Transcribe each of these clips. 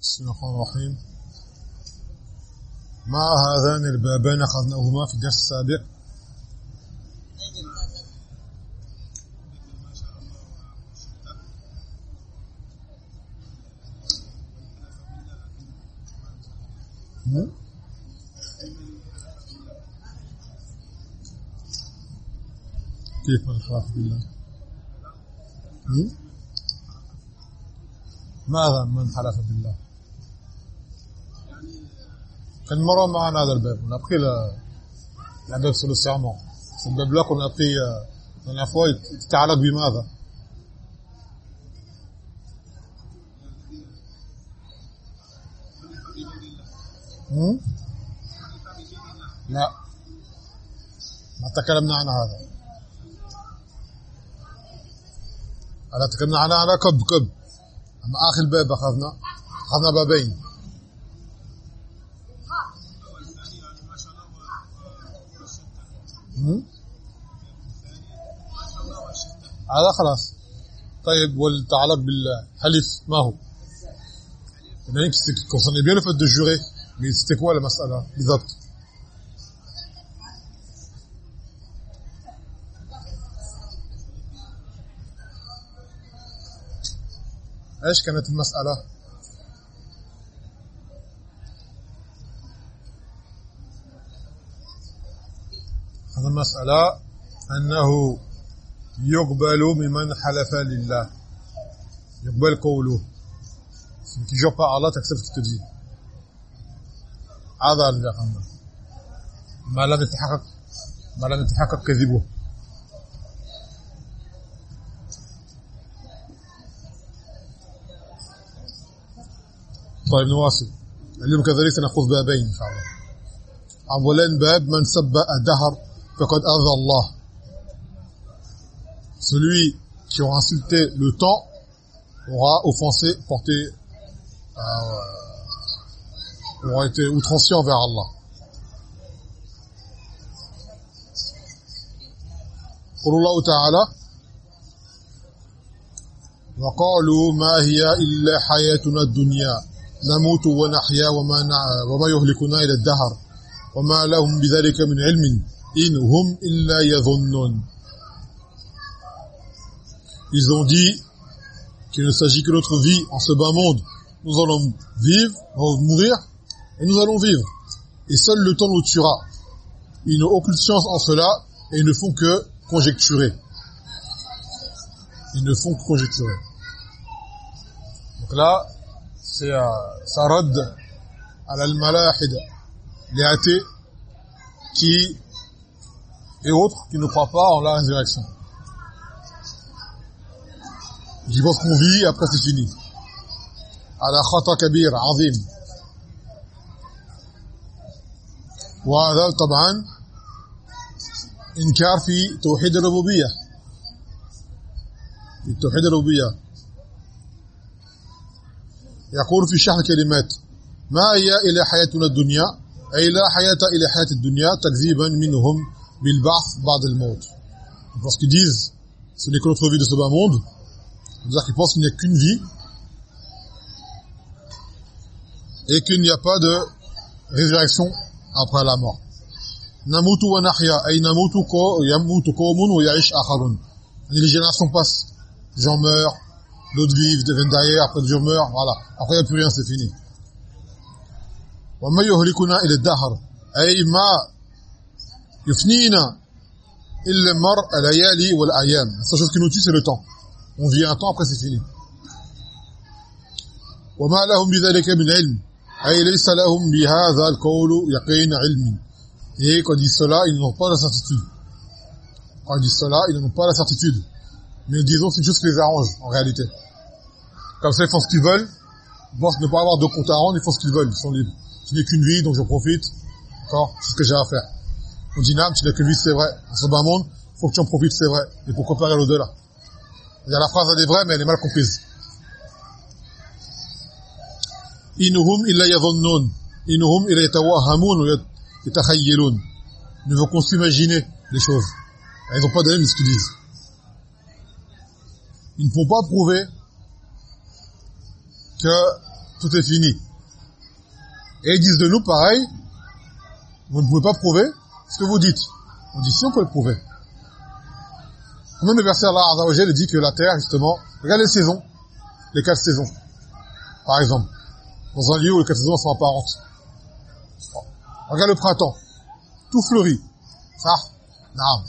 بسم الله الرحمن الرحيم ما هذان البابان أخذناهما في الدرس السابق? كيف الخلاف بالله? ماذا من حلف بالله كان مرة معنا هذا الباب. le, la bab sur le serment le bab là qu'on a بماذا? لا. ما تكلمنا عن هذا. ألا تكلمنا عن على كب كب. أما آخر باب أخذنا أخذنا بابين؟ هذا خلاص. طيب والتعلق بالحلف ما هو؟ يعني كنت كنصني بيان فات دو جوري مي سيتي كوا المساله بالضبط. إيش كانت المسألة؟ المسألة أنه يقبل ممن حلف لله. يقبل قوله. Celui qui jure par Allah t'accepte ce qu'il te هذا أخذنا ما لم يتحقق ما لم يتحقق كذبه. طيب نواصل. اليوم كذلك سنأخذ بابين إن شاء الله. أولا باب من سب الدهر. فقد أذى الله celui qui aura insulté le temps aura offensé porté euh, aura été outrancier envers Allah قول الله تعالى وقالوا ما هي إلا حياتنا الدنيا نموت ونحيا وما وما يهلكنا الى الدهر وما لهم بذلك من علم Hum ils ont dit qu'il ne s'agit que notre vie en ce bas monde. Nous allons vivre, mourir, et nous allons vivre. Et seul le temps nous tuera. Ils n'ont aucune science en cela, et ils ne font que conjecturer. Ils ne font que conjecturer. Donc là, c'est euh, sarad à l'al-malahid, les athées qui et autres qui ne croient pas en la résurrection. Qui pensent qu'on vit après c'est fini. على خطأ كبير عظيم وهذا طبعا انكار في توحيد الربوبيه في توحيد الربوبيه يقول في شرح الكلمات ما هي إلى حياتنا الدنيا أي لا حياة إلى حياة الدنيا تكذيبا منهم bilba'th ba'd al-maut. Lorsqu'ils disent ce n'est que notre vie de ce bas monde, c'est-à-dire qu'ils pensent qu'il n'y a qu'une vie et qu'il n'y a pas de résurrection après la mort. Namutu namutu ko yamutu. Les générations passent, les gens meurent, d'autres vivent, deviennent derrière, après d'autres meurent, voilà. Après il n'y a plus rien, c'est fini. الدهر اي ما يفنينا الا مر الليالي والايام la seule chose qui nous tue c'est le temps on vit un temps après c'est fini وما لهم بذلك من علم اي ليس لهم بهذا القول يقين علم et quand ils disent cela ils n'ont pas la certitude quand ils disent cela ils n'ont pas la certitude mais disons c'est une chose qui les arrange en réalité comme ça ils font ce qu'ils veulent ils pensent ne pas avoir de compte à rendre ils font ce qu'ils veulent ils sont libres tu n'es qu'une vie donc je profite d'accord c'est ce que j'ai à faire on dit nam tu n'es qu'une vie c'est vrai. Dans bas monde faut que tu en profites c'est vrai. Et pour préparer l'au-delà. La phrase elle est vraie mais elle est mal comprise. Inhum illa inhum illa yatawahhamun wa yatakhayyalun ne vont qu'on s'imaginer les choses. Ils n'ont pas d'ailleurs ce qu'ils disent. Ils ne font pas prouver que tout est fini. Et ils disent de nous pareil, vous ne pouvez pas prouver ce que vous dites. On dit si on peut le prouver. Même le verset Allah Azza dit que la terre, justement, regarde les saisons, les quatre saisons, par exemple, dans un lieu où les quatre saisons sont apparentes. Regarde le printemps, tout fleurit, ça, non.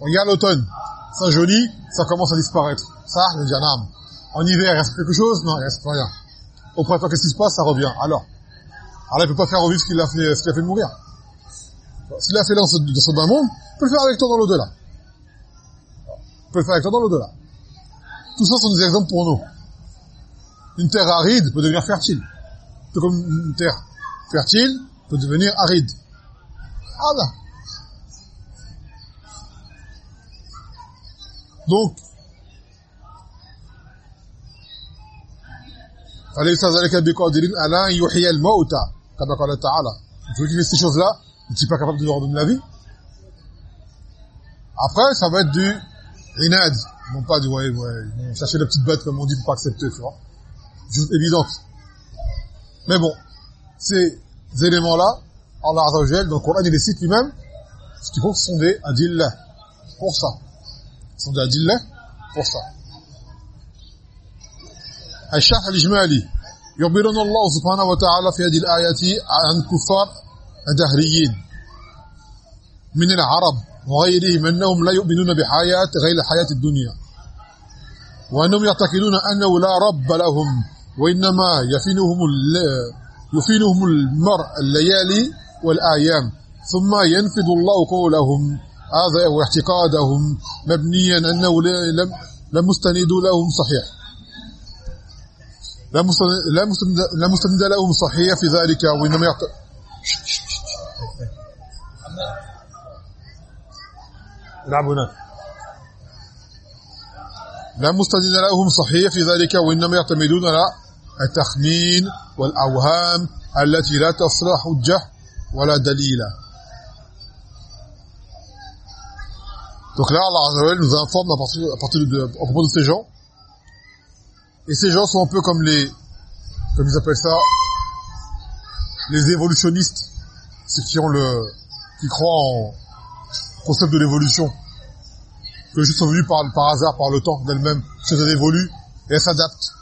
Regarde l'automne, ça jaunit, ça commence à disparaître, ça, le dianam. En hiver, il reste quelque chose? Non, il reste rien. Au printemps, qu'est-ce qui se passe? Ça revient. Alors, alors il peut pas faire revivre ce qu'il a qu'il a fait mourir. S'il a fait dans ce, dans ce bas monde, il peut le faire avec toi dans l'au-delà. Il peut le faire avec toi dans l'au-delà. Tout ça sont des exemples pour nous. Une terre aride peut devenir fertile. Tout comme une terre fertile peut devenir aride. Ah là. Donc, فليس ذلك بقادر على يحيي الموتى كما قال تعالى tu veux ces choses-là tu n'es pas capable de leur donner la vie après ça va être du inad non pas du ouais ouais chercher la petite bête comme on dit pour pas accepter tu vois juste évidente mais bon ces éléments-là Allah Azza wa Jalla dans le Coran il les cite lui-même ce qui prouve que ce sont des adillah pour ça ce sont des adillah pour ça الشرح الإجمالي يخبرنا الله سبحانه وتعالى في هذه الآيات عن كفار الدهريين من العرب وغيرهم أنهم لا يؤمنون بحياة غير الحياة الدنيا وأنهم يعتقدون أنه لا رب لهم وإنما يفينهم يفينهم المرء الليالي والآيام. ثم ينفذ الله قولهم هذا واعتقادهم مبنيا أنه لم لم مستند لهم صحيح. لا مستند لا مستند لهم صحيح في ذلك وإنما يعت... العب هناك لا مستند لهم صحيح في ذلك وانما يعتمدون على التخمين والاوهام التي لا تصلح حجه ولا دليلا Donc là, Allah nous informe à partir, à partir de, à propos de ces gens Et ces gens sont un peu comme les, comme ils appellent ça, les évolutionnistes, ceux qui ont le, qui croient en concept de l'évolution, que juste sont venus par, par hasard, par le temps d'elle-même, choses évoluent et elles s'adaptent.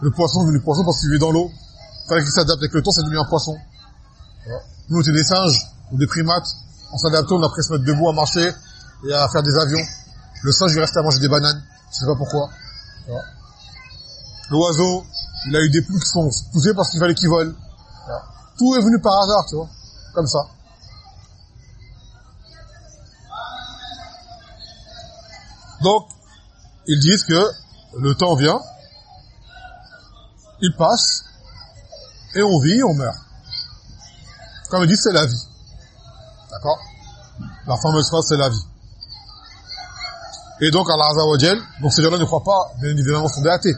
Le poisson est le poisson parce qu'il vit dans l'eau. Il fallait qu'il s'adapte avec le temps, c'est devenu un poisson. Nous, on était des singes ou des primates. On s'adaptait, on a appris à se mettre debout, à marcher et à faire des avions. Le singe, il restait à manger des bananes. Je sais pas pourquoi. L'oiseau, il a eu des plumes qui sont poussées parce qu'il fallait qu'il vole. Tout est venu par hasard, tu vois, comme ça. Donc, ils disent que le temps vient, il passe, et on vit, on meurt. Comme ils disent, c'est la vie. D'accord? La fameuse phrase, c'est la vie. Et donc, Allah Azza donc ces gens-là ne croient pas, bien évidemment, sont des athées.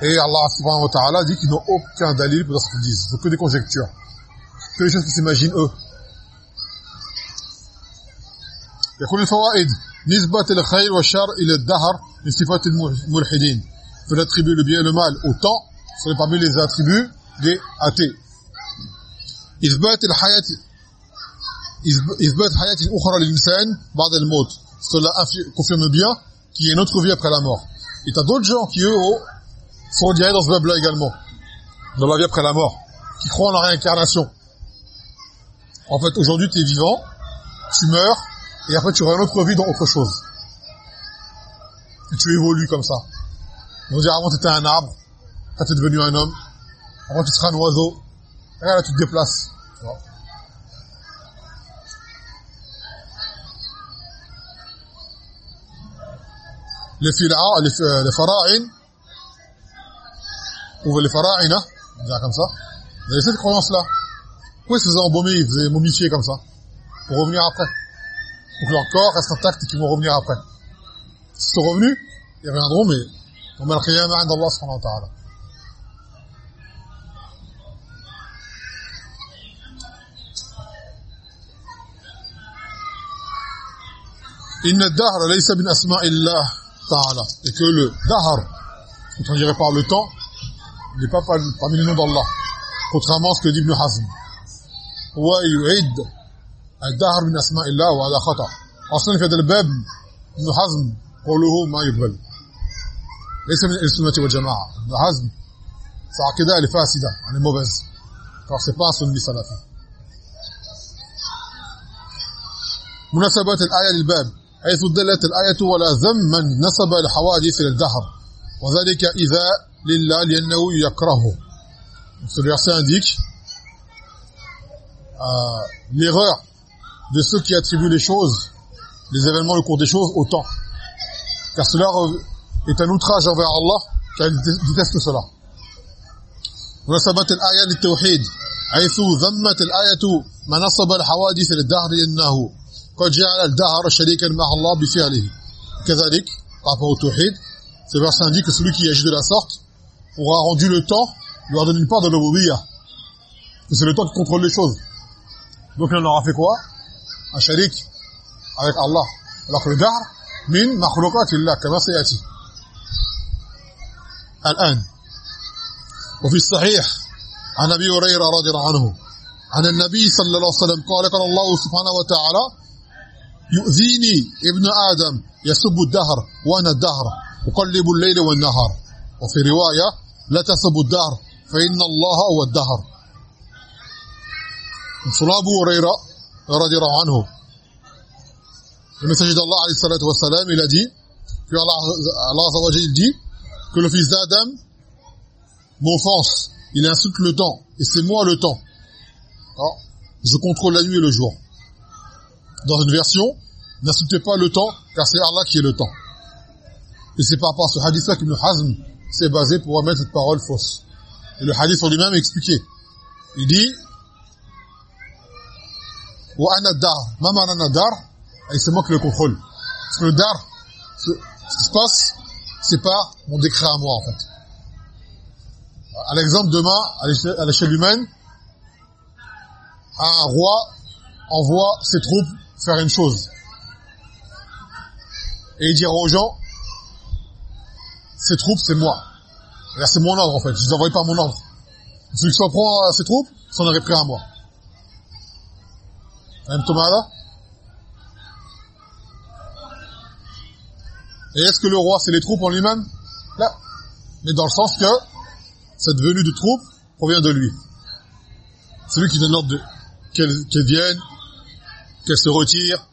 Et Allah subhanahu wa ta'ala dit qu'ils n'ont aucun dalil pour ce qu'ils disent. C'est que des conjectures. Que des choses qu'ils s'imaginent eux. Il y a combien de الفوائد نسبة الخير والشر إلى الدهر من صفات الملحدين faut attribuer le bien et le mal au temps c'est parmi les attributs des athées إثبات الحياة إثبات حياة أخرى للإنسان بعد الموت cela confirme bien qu'il y a une autre vie après la mort. Et t'as d'autres gens qui, eux, oh, sont direct dans ce web-là également, dans la vie après la mort, qui croient en la réincarnation. En fait, aujourd'hui, tu es vivant, tu meurs, et après, tu auras une autre vie dans autre chose. Et tu évolues comme ça. On dire, avant, tu étais un arbre, après, tu es devenu un homme, avant, tu seras un oiseau, et là, tu te déplaces. les les, les pharaïnes, ou les pharaïnes, comme ça, ils avaient cette croyance-là. Pourquoi ils se faisaient embaumer, ils faisaient momifier comme ça? Pour revenir après pour que leur corps reste intact et qu'ils vont revenir après. S'ils sont revenus, ils reviendront, mais on va le Allah subhanahu wa ta'ala. Inna dahr laysa bin asma'illah ta'ala. Et que le dahr, quand on dirait par le temps, n'est pas parmi les noms d'Allah. Contrairement à ce que dit Ibn Hazm. Wa yu'id الدهر من أسماء الله وهذا خطأ. أصلا في هذا الباب ابن حزم قوله ما يقبل ليس من السنة والجماعة. ابن حزم فعقيده الفاسده يعني c'est pas un sunni salafi مناسبات الآية للباب حيث دلت الآية ولا ذم من نسب الحوادث للدهر وذلك إذا لله لأنه يكرهه. Ce verset indique euh, l'erreur de ceux qui attribuent les choses, les événements, le cours des choses au temps. Car cela est un outrage envers Allah, car il déteste cela. ونسبت الآية للتوحيد حيث ذمت الآية ما نصب الحوادث للدهر لأنه قد جعل الدهر شريكا مع الله بفعله كذلك par rapport au tawhid ce verset indique que celui qui agit de la sorte aura rendu le temps lui aura donné une part de l'obéir que c'est le temps qui contrôle les choses donc il en aura fait quoi Avec Allah alors que le dahr min makhluqatillah kama sayati الآن وفي الصحيح عن أبي هريرة رضي الله عنه عن النبي صلى الله عليه وسلم قال قال الله سبحانه وتعالى يؤذيني ابن آدم يسب الدهر وأنا الدهر أقلب الليل والنهار. وفي رواية لا تسب الدهر فإن الله هو الدهر. selon Abu Huraira radiallahu anhu. Le messager d'Allah alayhi salatu wa salam il a dit que jalla dit que le fils d'Adam m'offense il insulte le temps. Et c'est moi le temps. Alors, je contrôle la nuit et le jour. Dans une version n'insultez pas le temps car c'est Allah qui est le temps. Et c'est par rapport à ce hadith là qu'Ibn Hazm s'est basé pour remettre cette parole fausse. Et le hadith en lui-même est expliqué. Il dit wa ana dar ma ma'ana dar c'est moi qui le contrôle. Parce que le dar ce, qui se passe c'est pas mon décret à moi en fait. À l'exemple demain à l'échelle humaine un roi envoie ses troupes faire une chose. Et il dira aux gens ces troupes c'est moi. C'est mon ordre en fait. Je les envoie pas mon ordre. Celui qui s'en prend à ses troupes s'en aurait pris à moi et est-ce que le roi, c'est les troupes en lui-même Là. Mais dans le sens que cette venue de troupes provient de lui. C'est lui qui donne l'ordre qu'elles viennent, qu'elles se retirent,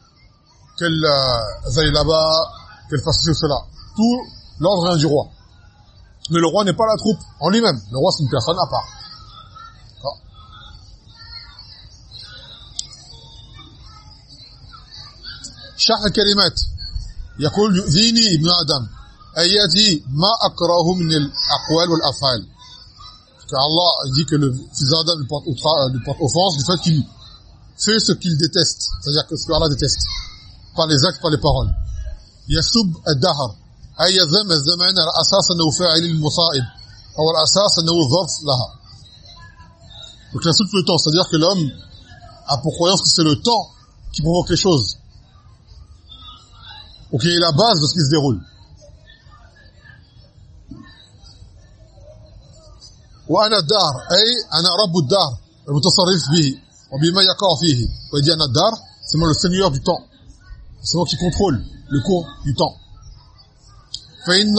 qu'elles euh, aillent là-bas, qu'elles fassent ceci, ou cela. Tout l'ordre vient du roi. Mais le roi n'est pas la troupe en lui-même. Le roi, c'est une personne à part. شرح الكلمات يقول يؤذيني ابن آدم أي يأتي ما أكره من الأقوال والأفعال car Allah dit que le fils d'Adam lui porte, lui porte offense du fait qu'il fait ce qu'il déteste c'est-à-dire que ce que Allah déteste par les actes, par les paroles يسب الدهر أي يذم الزمان على أساس أنه فاعل المصائب أو على أساس أنه ظرف لها donc il insulte le temps c'est-à-dire que l'homme a pour croyance que c'est le temps qui provoque les choses Ou qui est la base de ce qui se déroule. وأنا الدار اي أنا رب الدار المتصرف به وبما يقع فيه ويدي أنا الدار c'est moi le seigneur du temps. C'est moi qui contrôle le cours du temps. فان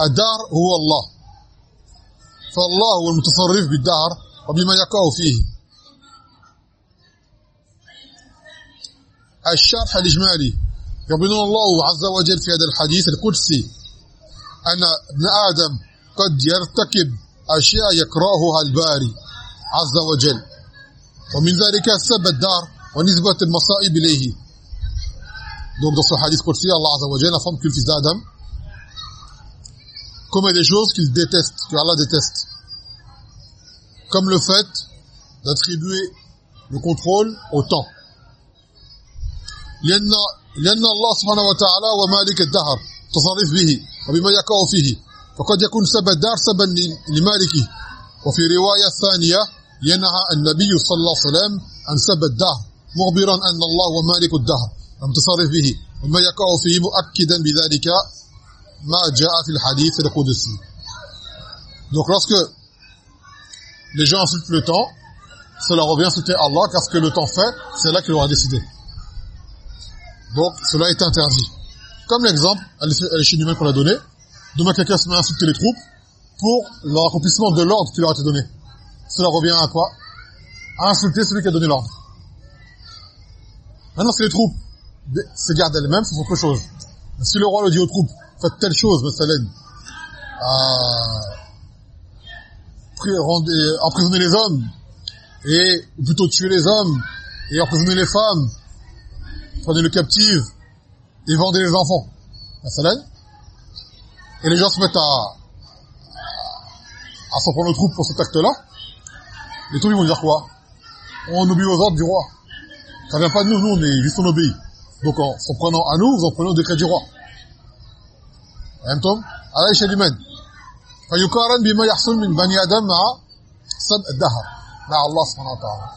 الدار هو الله فالله هو المتصرف بالدار وبما يقع فيه الشرح الاجمالي يبين الله عز وجل في هذا الحديث القدسي أن ابن آدم قد يرتكب أشياء يكرهها الباري عز وجل ومن ذلك سب الدار ونسبة المصائب إليه donc dans ce hadith Qudsi Allah Azza wa Jalla informe que le fils d'Adam commet des choses qu'il déteste que Allah déteste comme le fait d'attribuer le contrôle au temps لأن لأن الله سبحانه وتعالى ومالك الدهر تصرف به وبما يقع فيه. فقد يكون سب الدار سبا لمالكه. وفي رواية ثانية ينهى النبي صلى الله عليه وسلم عن سب الدهر مخبرا أن الله ومالك الدهر المتصرف به وما يقع فيه مؤكدا بذلك ما جاء في الحديث القدسي. Donc lorsque les gens insultent le temps, cela revient insulter Allah car ce que le temps fait, c'est là qu'il aura décidé. Donc cela est interdit. Comme l'exemple à l'échelle humaine qu'on a donné, demain quelqu'un se met à insulter les troupes pour l'accomplissement de l'ordre qui leur a été donné. Cela revient à quoi? À insulter celui qui a donné l'ordre. Maintenant, si les troupes se gardent elles-mêmes, c'est autre chose. si le roi le dit aux troupes, faites telle chose, Messalène, emprisonner les hommes, et plutôt tuer les hommes, et emprisonner les femmes, prenez le captive, et vendez les enfants. Messalène. Et les gens se mettent à, à s'en prendre aux troupes pour cet acte-là. Les troupes, ils vont dire quoi On obéit aux ordres du roi. Ça vient pas de nous, nous on est juste on obéit. Donc en s'en prenant à nous, vous en prenez au décret du roi. فهمتم؟ على شيء لمن؟ فيقارن بما يحصل من بني ادم مع سبق الدهر مع الله سبحانه وتعالى.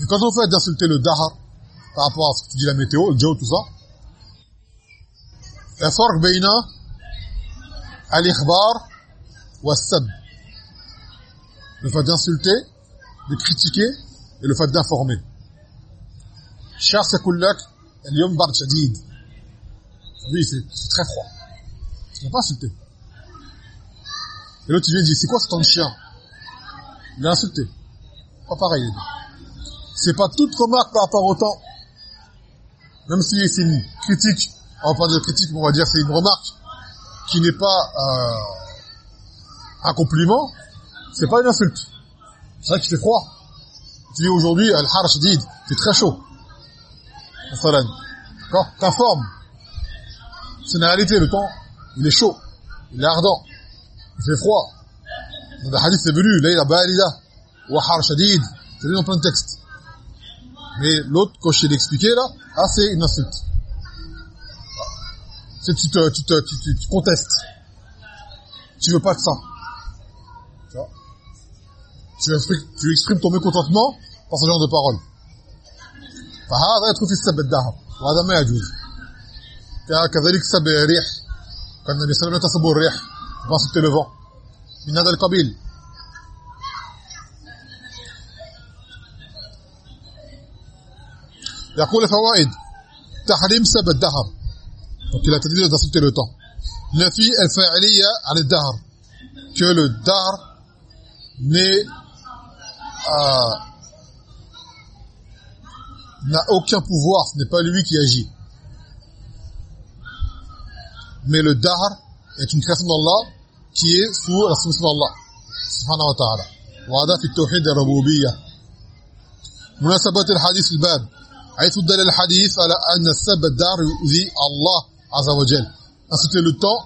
Et quand on fait d'insulter le daha par rapport à ce que dit la météo, le joe, tout ça, la beina al-ikhbar wa. Le fait d'insulter, de critiquer et le fait d'informer. Chasse kullak al-yom bar. Oui, c'est très froid. Tu n'as pas insulté et l'autre tu lui dis c'est quoi ton chien? Il a insulté pas pareil c'est pas toute remarque par rapport au temps même si c'est une critique on va pas dire critique, mais on va dire c'est une remarque qui n'est pas euh, un compliment, c'est pas une insulte. C'est vrai qu'il fait froid. Tu dis aujourd'hui, al-har c'est très chaud. D'accord? T'informes. C'est une réalité, le temps, il est chaud, il est ardent, il fait froid. Dans le hadith, c'est venu, là, il a balida, wa har shadid, c'est venu dans plein de textes. Mais l'autre, quand je t'ai expliqué là, ah, c'est une insulte c'est tu te, tu te, tu, tu, tu contestes. Tu veux pas de ça. Tu vois tu exprimes, tu exprimes ton mécontentement par ce genre de paroles. فهذا يدخل في السب الدهر وهذا ما يجوز كذلك سب الريح كان النبي صلى الله عليه وسلم يتسب الريح ما سبت le vent من هذا القبيل يقول فوائد تحريم سب الدهر Donc il a interdit d'insulter le temps. Nafi al-fa'iliya al-dahr. Que le dahr n'est euh, n'a aucun pouvoir, ce n'est pas lui qui agit. Mais le dahr est une création d'Allah qui est sous la soumission d'Allah subhanahu wa ta'ala. وهذا في التوحيد الربوبيه مناسبه الحديث الباب حيث دل الحديث على ان السب الدار يؤذي الله wa Jal. Insulter le temps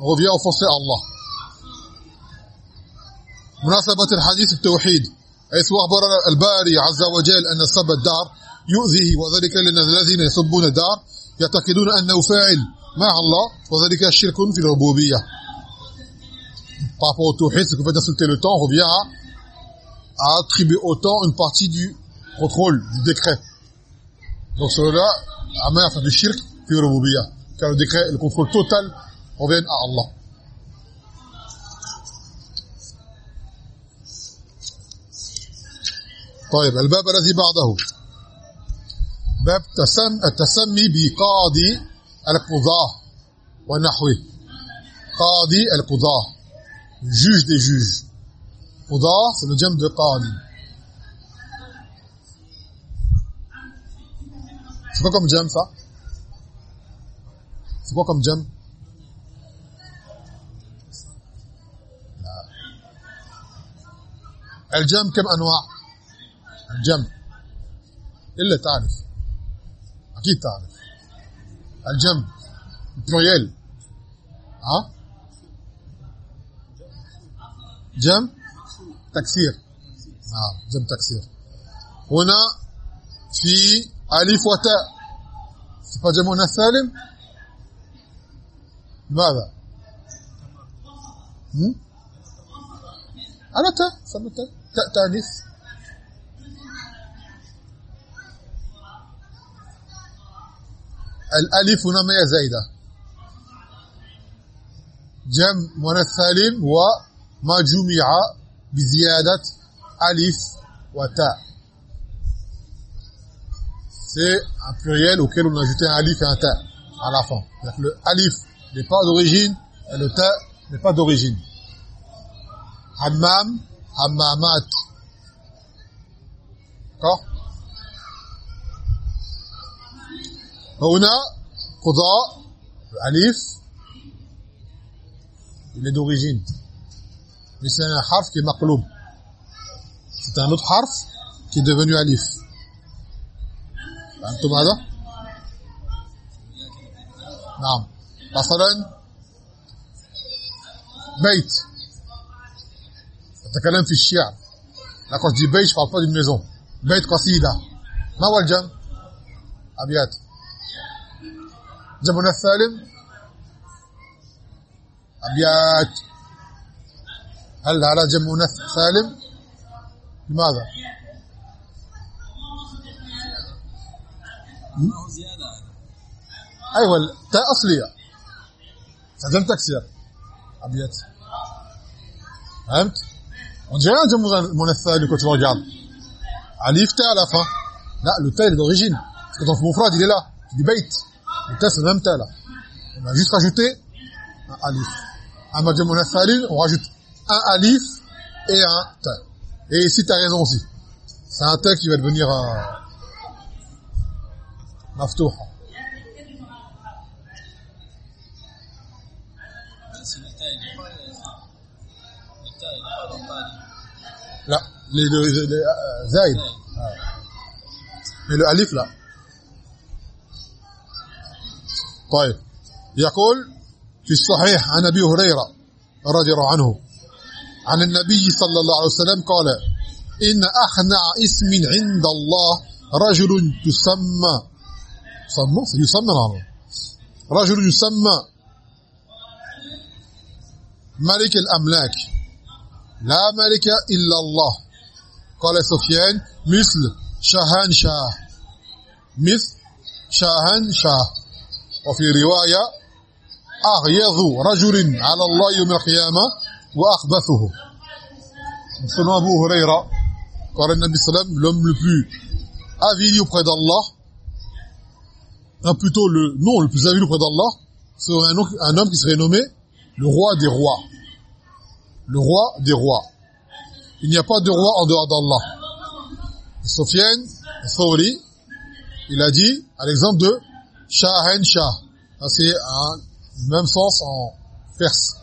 revient à offenser. مناسبة الحديث التوحيد حيث أخبر الباري عز وجل أن سب الدار يؤذيه وذلك لأن الذين يسبون الدار يعتقدون أنه فاعل مع الله وذلك شرك في الربوبية par rapport au tawhid ce que fait d'insulter le temps revient à, à attribuer au temps une partie du contrôle du décret donc cela amène à faire du shirk fi rububiyya car le décret le contrôle total revient à Allah. طيب الباب الذي بعده باب تسم التسمي بقاضي القضاه ونحوه. قاضي القضاه جوج دي جوج قضاه في الجمع دو قاضي. شكو كم جمع صح شكو كم جمع الجمع كم انواع الجم الا تعرف أكيد تعرف الجنب. pluriel ها؟ جنب تكسير. نعم جنب تكسير. هنا في ألف وتاء. صفة جمعنا السالم. ماذا هم؟ أنا تاء سميتها تاء تانيث. الالف هنا ما هي زايده جمع مؤنث سالم وما جمع بزياده الف وتاء c'est un pluriel auquel on a ajouté un alif et un ta à la fin. Donc le alif n'est pas d'origine et le ta n'est pas d'origine. Hammam, hammamat. D'accord هنا قضاء الالف il est d'origine mais c'est un harf qui est maqloub c'est un autre harf qui est devenu alif فهمتم هذا نعم مثلا بيت اتكلم في الشعر là quand je dis beit je parle pas d'une maison beit qasida ما هو الجمع ابيات زمن الثالم أبيات. هل على جمع منث سالم لماذا أيوه التاء أصلية. فلم تكسير أبيات. فهمت؟ وجاء جمع منث سالم كنت رجع الف تاء الفا لا لو تاء الاوريجين كنت في مفرد إلى لا في بيت. Le test, c'est le même tel. On a juste rajouté un alif. Un majemona salim, on rajoute un alif et un ta. Et ici, tu as raison aussi. C'est un ta qui va devenir un... Maftour. Là, les deux, les, les, les, les, euh, les, طيب. يقول في الصحيح عن أبي هريرة رضي الله عنه عن النبي صلى الله عليه وسلم قال إن أخنع اسم عند الله رجل تسمى سمى يسمى نعم. رجل يسمى ملك الأملاك. لا ملك إلا الله. قال سفيان مثل شاهن شاه مثل شاهن شاه وفي روايه اغيظ رجل على الله يوم القيامه واخبثه selon Abu Huraira قال النبي صلى الله عليه وسلم l'homme le plus avili auprès d'Allah un plutôt le nom le plus avili auprès d'Allah c'est un, homme- un homme qui serait nommé le roi des rois le roi des rois il n'y a pas de roi en dehors d'Allah Sofiane Thawri il a dit à l'exemple de Shahen Shah c'est un même sens en perse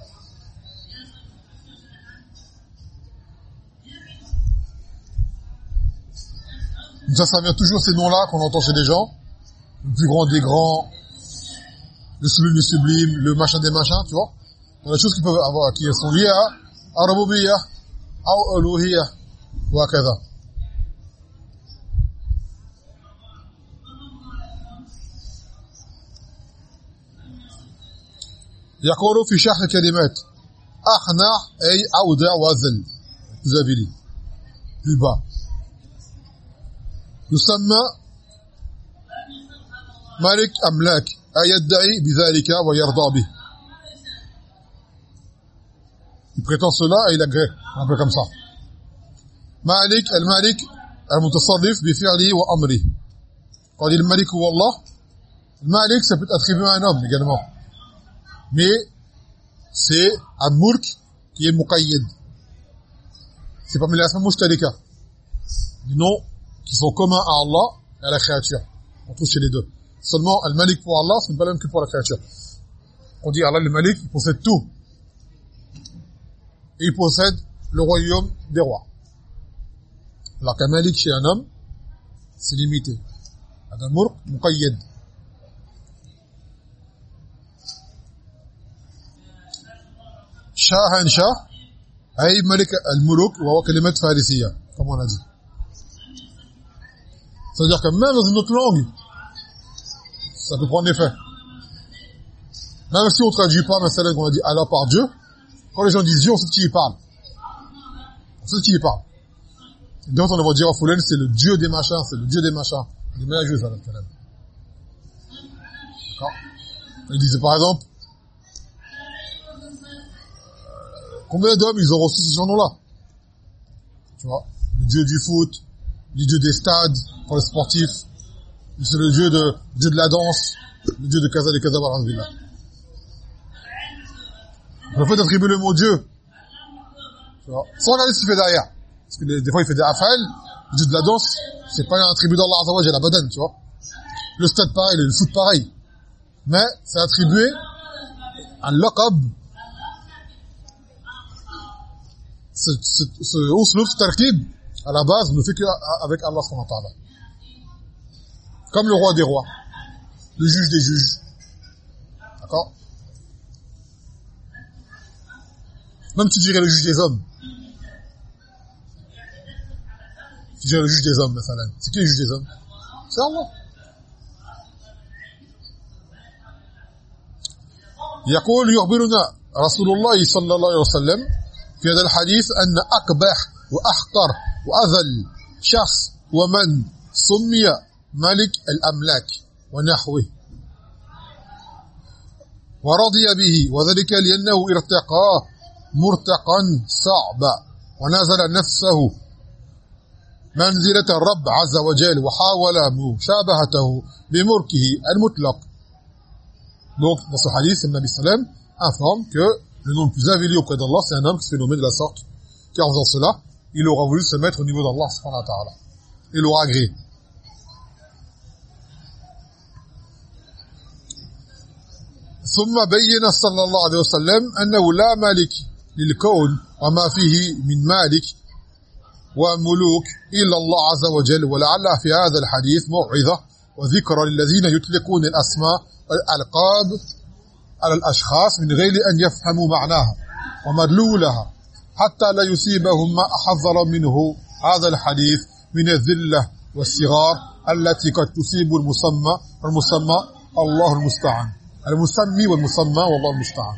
ça, ça vient toujours ces noms-là qu'on entend chez les gens. Le plus grand des grands, le sublime des sublimes, le machin des machins, tu vois. Il y a des choses qui peuvent avoir, qui sont liées à Arabobiyya, ou Akada. يقول في شرح الكلمات إحنا أي اودع وذل زبلي البا يسمى مالك أملاك أي يدعي بذلك ويرضى به. يبرتون سولا اي لا غير un peu comme ça. مالك المالك المتصرف بفعله وأمره. قال الملك والله المالك سبت اتخبي مع نوم également. Mais c'est un mulk qui est muqayyid c'est parmi les asma mushtarika. Des noms qui sont communs à Allah et à la créature. On trouve chez les deux. Seulement al malik pour Allah ce n'est pas le même que pour la créature. On dit Allah le malik il possède tout. Et il possède le royaume des rois. Alors qu'un malik chez un homme c'est limité. Un mulk muqayyid شاهن شاه أي ملك الملوك وهو كلمة فارسية comme on a dit c'est-à-dire que même dans une autre langue ça peut prendre effet même si on traduit pas مثلا qu'on a dit Allah par Dieu quand les gens disent Dieu on sait de qui il parle on sait de qui il parle donc on va dire Fulan c'est le dieu des machins c'est le dieu des machins du meilleur juif ça D'accord Ils disaient par exemple, combien d'hommes ils ont reçu ce surnom-là Tu vois Le dieu du foot, le dieu des stades pour les sportifs, c'est le dieu de, de la danse, le dieu de Kaza de Kaza Baranvilla. Le fait d'attribuer le mot Dieu, tu vois, sans regarder ce qu'il fait derrière. Parce que des, fois il fait des afal, le dieu de la danse, c'est pas un attribut d'Allah Azawaj à la badan, tu vois. Le stade pareil, le foot pareil. Mais c'est attribué à l'aqab. Ce, ce, ce uslub, ce tarkib, à la base, ne fait qu'avec Allah subhanahu wa ta'ala. Comme le roi des rois, le juge des juges. D'accord Même tu dirais le juge des hommes. Tu dirais le juge des hommes, C'est qui le juge des hommes C'est Allah. يقول يخبرنا رسول الله صلى الله عليه وسلم في هذا الحديث أن أقبح وأحقر وأذل شخص ومن سمي ملك الأملاك ونحوه. ورضي به وذلك لأنه ارتقى مرتقا صعبا ونزل نفسه منزلة الرب عز وجل وحاول مشابهته بملكه المطلق. Donc, dans ce hadith, le Nabi Sallam informe que le nom le plus avili auprès d'Allah, c'est un homme qui se fait nommer de la sorte, car en faisant cela, il aura voulu se mettre au niveau d'Allah, subhanahu wa ta'ala. Il aura agréé. ثم بين صلى الله عليه وسلم أنه لا مالك للكون وما فيه من مالك وملوك إلا الله عز وجل ولعل في هذا الحديث موعظة وذكرى للذين يطلقون الأسماء والألقاب على الأشخاص من غير أن يفهموا معناها ومدلولها حتى لا يصيبهم ما أحذر منه هذا الحديث من الذلة والصغار التي قد تصيب المسمى المسمى الله المستعان المسمي والمسمى والله المستعان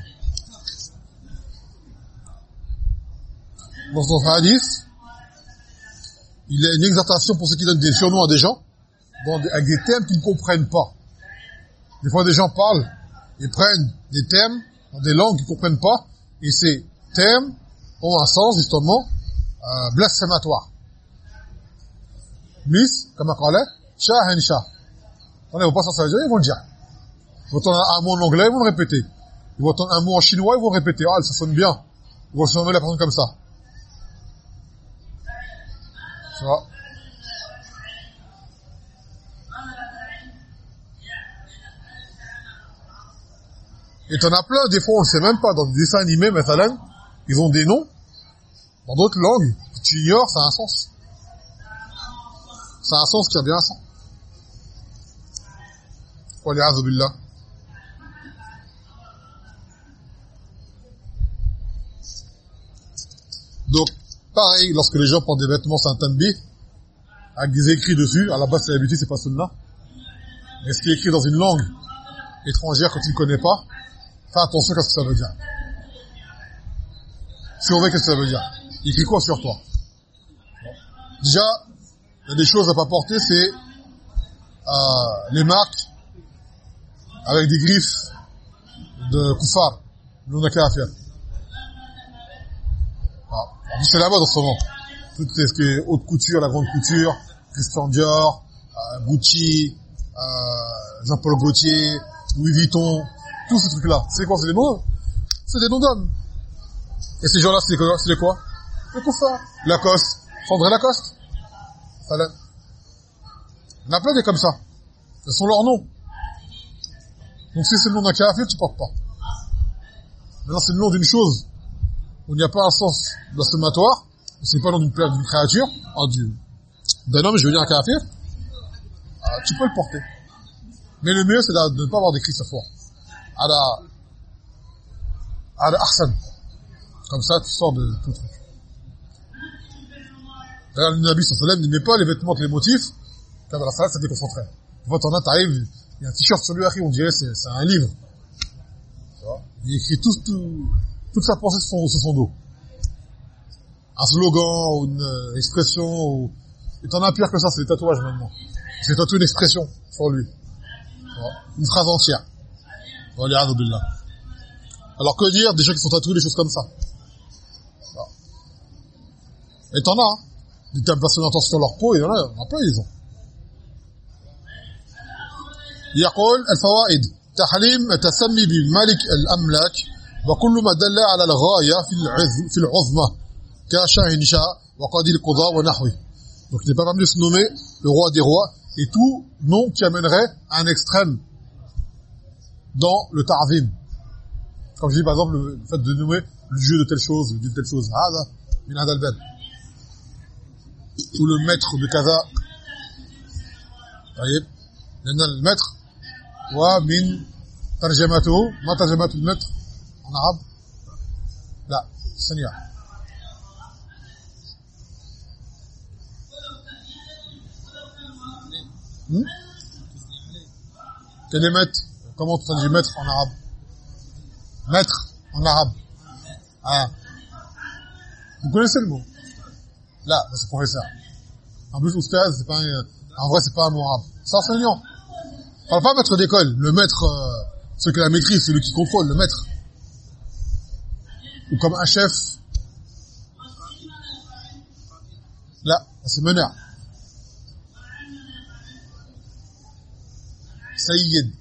Dans ce hadith, il y a une exhortation pour ceux qui donnent des surnoms à des gens, avec des termes qu'ils ne comprennent pas. Des fois, des gens parlent et prennent des termes dans des langues qu'ils ne comprennent pas, et ces termes ont un sens, justement, euh, blasphématoire. Miss, comme on dit, Shah and Shah. On ne va pas ça veut dire, ils vont le dire. Ils vont entendre un mot en anglais, ils vont le répéter. Ils vont entendre un mot en chinois, ils vont le répéter. Ah, ça sonne bien. Ils vont se nommer la personne comme ça. Tu vois? Et t'en as plein, des fois, on le sait même pas. Dans des dessins animés, mais Mathalan, ils ont des noms. Dans d'autres langues, tu ignores, ça a un sens. Ça a un sens qui a bien un sens. Waliyahzubillah. Donc, pareil, lorsque les gens portent des vêtements sans tanbi, avec des écrits dessus, à la base c'est l'habitude, c'est pas celui-là. Mais ce qui est écrit dans une langue étrangère que tu ne connais pas, Fais attention à ce que ça veut dire. Surveille qu'est-ce que ça veut dire. Il écrit quoi sur toi? Déjà, il y a des choses à pas porter, c'est euh, les marques avec des griffes de koufar. Nous, on a qu'à faire. C'est la mode en ce moment. Tout ce qui est haute couture, la grande couture, Christian Dior, euh, Gucci, euh, Jean-Paul Gaultier, Louis Vuitton, tous ces trucs-là. C'est quoi C'est des noms C'est des noms d'hommes. Et ces gens-là, c'est quoi C'est quoi? Les ça. Lacoste. André Lacoste? Salam. A plein des comme ça. Ce sont leurs noms. Donc si c'est le nom d'un kafir, tu portes pas. Maintenant, c'est le nom d'une chose où il n'y a pas un sens blasphématoire, c'est pas le nom d'une créature, Dieu. D'un homme, je veux dire un kafir, ah, tu peux le porter. Mais le mieux, c'est de ne pas avoir des cris forts à la, ahsan. Comme ça, tu sors de tout truc. D'ailleurs, le Nabi sallallahu met pas les vêtements avec les motifs, car dans la salle, ça déconcentrait. Tu vois, t'en as, t'arrives, il y a un t-shirt sur lui, on dirait, c'est, un livre. Tu vois? Il écrit tout, tout, toute sa pensée sur son, sur son dos. Un slogan, ou une euh, expression, ou... et t'en as pire que ça, c'est des tatouages maintenant. C'est tatoué une expression sur lui. Une phrase entière. Alors que dire des gens qui sont tatoués, des choses comme ça Et t'en as, hein Des tables sur leur peau, il y en a, en plein ils ont. يقول الفوائد تحريم التسمي بملك الأملاك وكل ما دل على الغاية في العظم في العظمة كشاهنشاء وقاضي القضاء ونحوه donc il n'est pas permis de se nommer le roi des rois et tout nom qui amènerait un extrême dans le Tarvim. Comme je dis, par exemple, le fait de nommer le dieu de telle chose, d'une telle chose, Hada, min Ou le maître de Kaza. Voyez? Le maître, wa min tarjamatu, ma tarjamatu le maître, en arabe. Là, Seigneur. Hmm? Télémètre. Comment on traduit maître en arabe Maître en arabe. Ah. Vous connaissez le mot Là, bah, c'est professeur. En plus, oustaz, c'est pas un, euh, en vrai, c'est pas un mot arabe. C'est enseignant. On parle pas maître d'école. Le maître, euh, ceux qui la maîtrise, celui qui contrôle, le maître. Ou comme un chef. Là, bah, c'est meneur. Sayyid.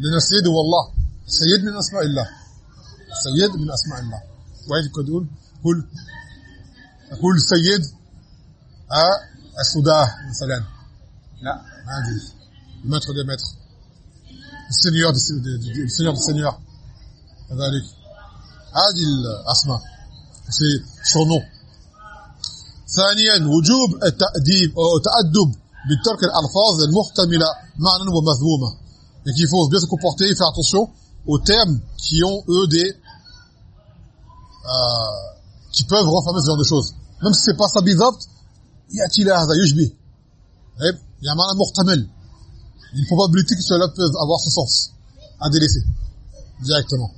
لأن السيد هو الله السيد من أسماء الله. السيد من أسماء الله. وعيد تقول قل أقول السيد آه، السوداء مثلا. لا ما أدري. المتر دي متر السنيور السنيور السنيور كذلك. هذه الأسماء. سي شونو. ثانيا وجوب التأديب أو تأدب بالترك الألفاظ المحتملة معنى ومذمومة et qu'il faut bien se comporter et faire attention aux termes qui ont eux des euh, qui peuvent renfermer ce genre de choses même si c'est pas ça بالضبط ياتي له هذا يشبه طيب يعني معنى محتمل une probabilité que cela peut avoir ce sens à délaisser directement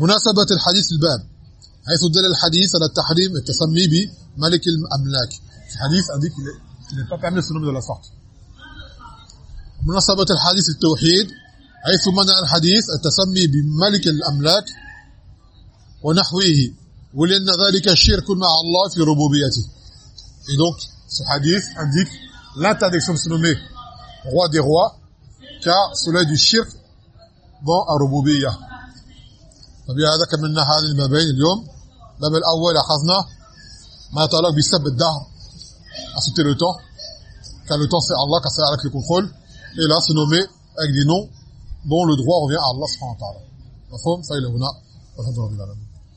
مناسبة الحديث في الباب حيث دل الحديث على التحريم التسمي بملك الأملاك الحديث indique qu'il n'est pas permis de se nommer de la sorte مناسبة الحديث التوحيد حيث منع الحديث التسمي بملك الأملاك ونحوه ولأن ذلك شرك مع الله في ربوبيته. Et donc ce hadith indique l'interdiction de se nommer roi des rois car cela est du shirk dans الربوبيه فبهذا كملنا هذه المبين اليوم. الباب الأول أخذنا ما يتعلق بسب الدهر. À citer le temps car le temps c'est Allah car c'est avec le contrôle. Et là se nommer avec des noms dont le droit revient à Allah subhanahu wa ta'ala